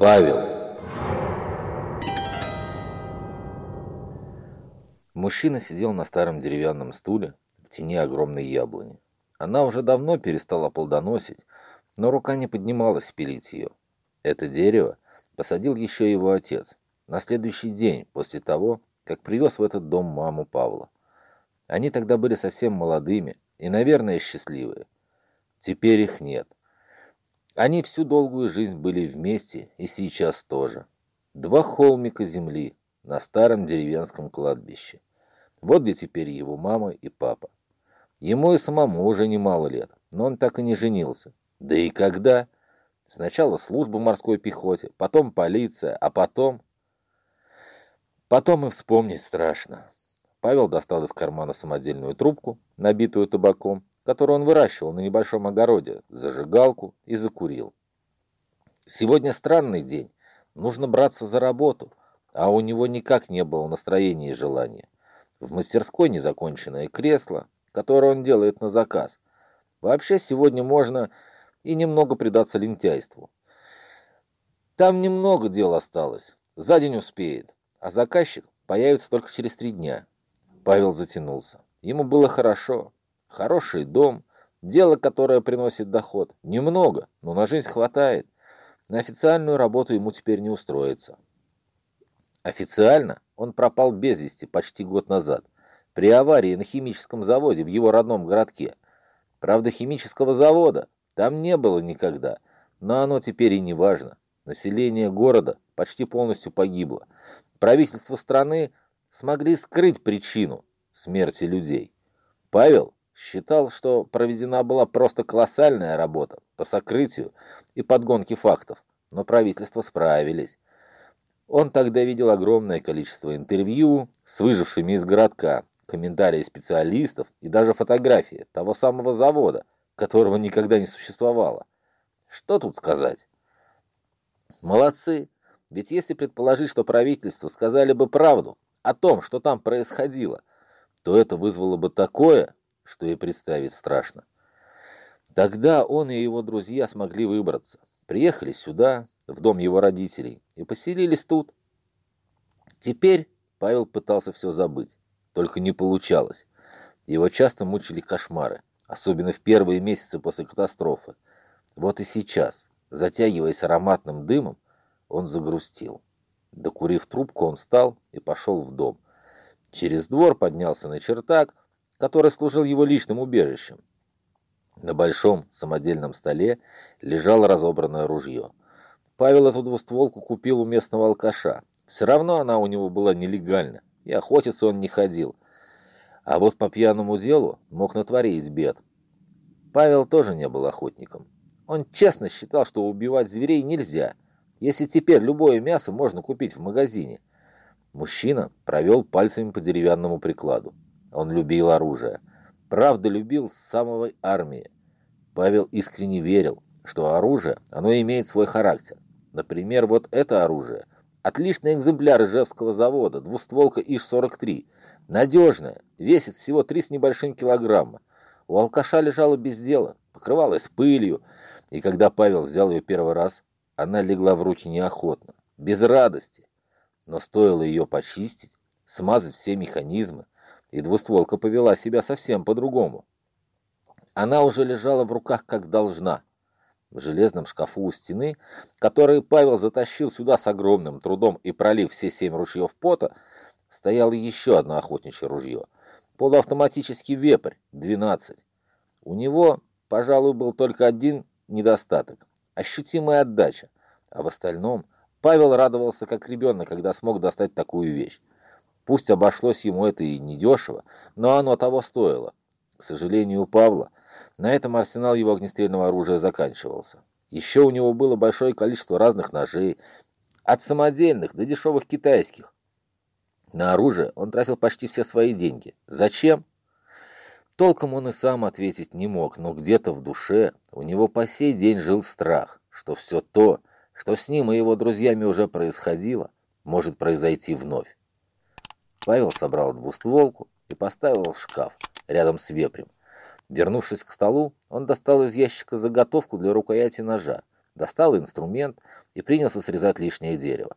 Павел. Мужчина сидел на старом деревянном стуле в тени огромной яблони. Она уже давно перестала плодоносить, но рука не поднималась пилить ее. Это дерево посадил еще его отец на следующий день после того, как привез в этот дом маму Павла. Они тогда были совсем молодыми и, наверное, счастливые. Теперь их нет. Они всю долгую жизнь были вместе и сейчас тоже. Два холмика земли на старом деревенском кладбище. Вот где теперь его мама и папа. Ему и самому уже немало лет, но он так и не женился. Да и когда? Сначала служба в морской пехоте, потом полиция, а потом... Потом и вспомнить страшно. Павел достал из кармана самодельную трубку, набитую табаком, которую он выращивал на небольшом огороде, зажигалку и закурил. Сегодня странный день, нужно браться за работу, а у него никак не было настроения и желания. В мастерской незаконченное кресло, которое он делает на заказ. Вообще сегодня можно и немного предаться лентяйству. Там немного дел осталось, за день успеет, а заказчик появится только через три дня. Павел затянулся. Ему было хорошо. Хороший дом, дело, которое приносит доход. Немного, но на жизнь хватает. На официальную работу ему теперь не устроиться. Официально он пропал без вести почти год назад, при аварии на химическом заводе в его родном городке. Правда, химического завода там не было никогда, но оно теперь и не важно. Население города почти полностью погибло. Правительство страны смогли скрыть причину смерти людей. Павел считал, что проведена была просто колоссальная работа по сокрытию и подгонке фактов, но правительство справились. Он тогда видел огромное количество интервью с выжившими из городка, комментарии специалистов и даже фотографии того самого завода, которого никогда не существовало. Что тут сказать? Молодцы, ведь если предположить, что правительство сказали бы правду о том, что там происходило, то это вызвало бы такое, что и представить страшно. Тогда он и его друзья смогли выбраться. Приехали сюда, в дом его родителей, и поселились тут. Теперь Павел пытался все забыть, только не получалось. Его часто мучили кошмары, особенно в первые месяцы после катастрофы. Вот и сейчас, затягиваясь ароматным дымом, он загрустил. Докурив трубку, он встал и пошел в дом. Через двор поднялся на чертак, который служил его личным убежищем. На большом самодельном столе лежало разобранное ружье. Павел эту двустволку купил у местного алкаша. Все равно она у него была нелегальна, и охотиться он не ходил. А вот по пьяному делу мог натворить бед. Павел тоже не был охотником. Он честно считал, что убивать зверей нельзя, если теперь любое мясо можно купить в магазине. Мужчина провел пальцами по деревянному прикладу. Он любил оружие. Правда, любил с самой армии. Павел искренне верил, что оружие, оно имеет свой характер. Например, вот это оружие. Отличный экземпляр Ижевского завода, двустволка ИЖ-43. Надежная, весит всего 3 с небольшим килограмма. У алкаша лежала без дела, покрывалась пылью, и когда Павел взял ее первый раз, она легла в руки неохотно, без радости. Но стоило ее почистить, смазать все механизмы, и двустволка повела себя совсем по-другому. Она уже лежала в руках как должна – в железном шкафу у стены, который Павел затащил сюда с огромным трудом и пролив все семь ружьев пота, стояло еще одно охотничье ружье. Полуавтоматический вепрь, 12. У него, пожалуй, был только один недостаток – ощутимая отдача. А в остальном Павел радовался как ребенок, когда смог достать такую вещь. Пусть обошлось ему это и недешево, но оно того стоило. К сожалению, у Павла на этом арсенал его огнестрельного оружия заканчивался. Еще у него было большое количество разных ножей, от самодельных до дешевых китайских. На оружие он тратил почти все свои деньги. Зачем? Толком он и сам ответить не мог, но где-то в душе у него по сей день жил страх, что все то, что с ним и его друзьями уже происходило, может произойти вновь. Павел собрал двустволку и поставил в шкаф рядом с вепрем. Вернувшись к столу, он достал из ящика заготовку для рукояти ножа, достал инструмент и принялся срезать лишнее дерево.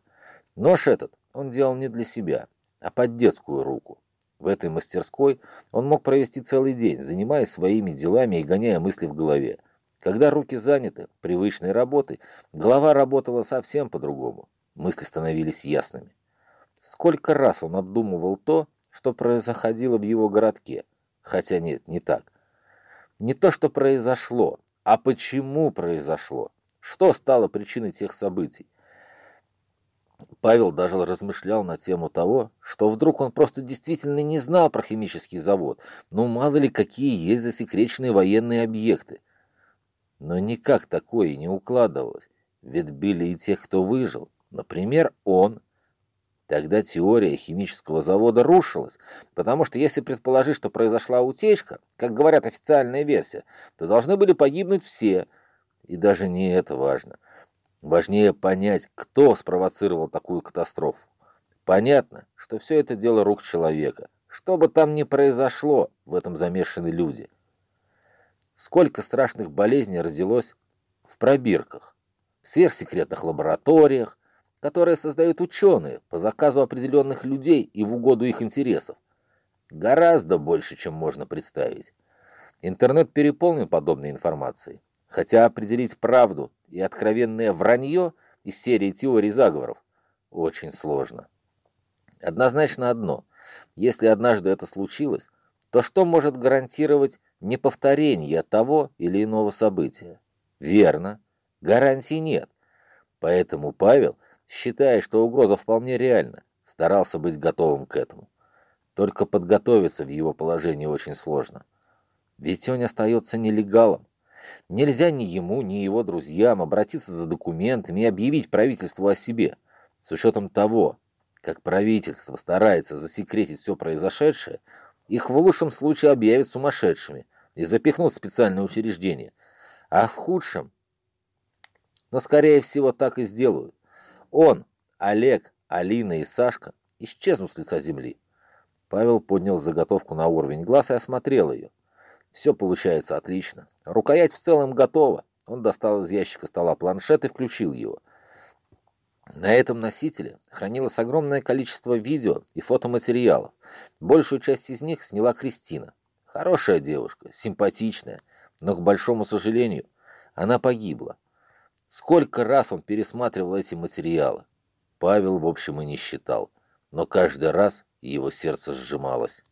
Нож этот он делал не для себя, а под детскую руку. В этой мастерской он мог провести целый день, занимаясь своими делами и гоняя мысли в голове. Когда руки заняты привычной работой, голова работала совсем по-другому. Мысли становились ясными. Сколько раз он обдумывал то, что происходило в его городке. Хотя нет, не так. Не то, что произошло, а почему произошло. Что стало причиной тех событий. Павел даже размышлял на тему того, что вдруг он просто действительно не знал про химический завод, ну мало ли какие есть засекреченные военные объекты. Но никак такое не укладывалось, ведь были и тех, кто выжил. Например, он. Тогда теория химического завода рушилась, потому что если предположить, что произошла утечка, как говорят официальная версия, то должны были погибнуть все. И даже не это важно. Важнее понять, кто спровоцировал такую катастрофу. Понятно, что все это дело рук человека. Что бы там ни произошло, в этом замешаны люди. Сколько страшных болезней родилось в пробирках, в сверхсекретных лабораториях, которые создают ученые по заказу определенных людей и в угоду их интересов. Гораздо больше, чем можно представить. Интернет переполнен подобной информацией. Хотя определить правду и откровенное вранье из серии теорий заговоров очень сложно. Однозначно одно. Если однажды это случилось, то что может гарантировать неповторение того или иного события? Верно, гарантий нет. Поэтому Павел, считая, что угроза вполне реальна, старался быть готовым к этому. Только подготовиться в его положении очень сложно. Ведь он остается нелегалом. Нельзя ни ему, ни его друзьям обратиться за документами и объявить правительству о себе. С учетом того, как правительство старается засекретить все произошедшее, их в лучшем случае объявят сумасшедшими и запихнут в специальное учреждение. А в худшем, но скорее всего так и сделают. Он, Олег, Алина и Сашка исчезнут с лица земли. Павел поднял заготовку на уровень глаз и осмотрел ее. Все получается отлично. Рукоять в целом готова. Он достал из ящика стола планшет и включил его. На этом носителе хранилось огромное количество видео и фотоматериалов. Большую часть из них сняла Кристина. Хорошая девушка, симпатичная, но, к большому сожалению, она погибла. Сколько раз он пересматривал эти материалы? Павел, в общем, и не считал, но каждый раз его сердце сжималось.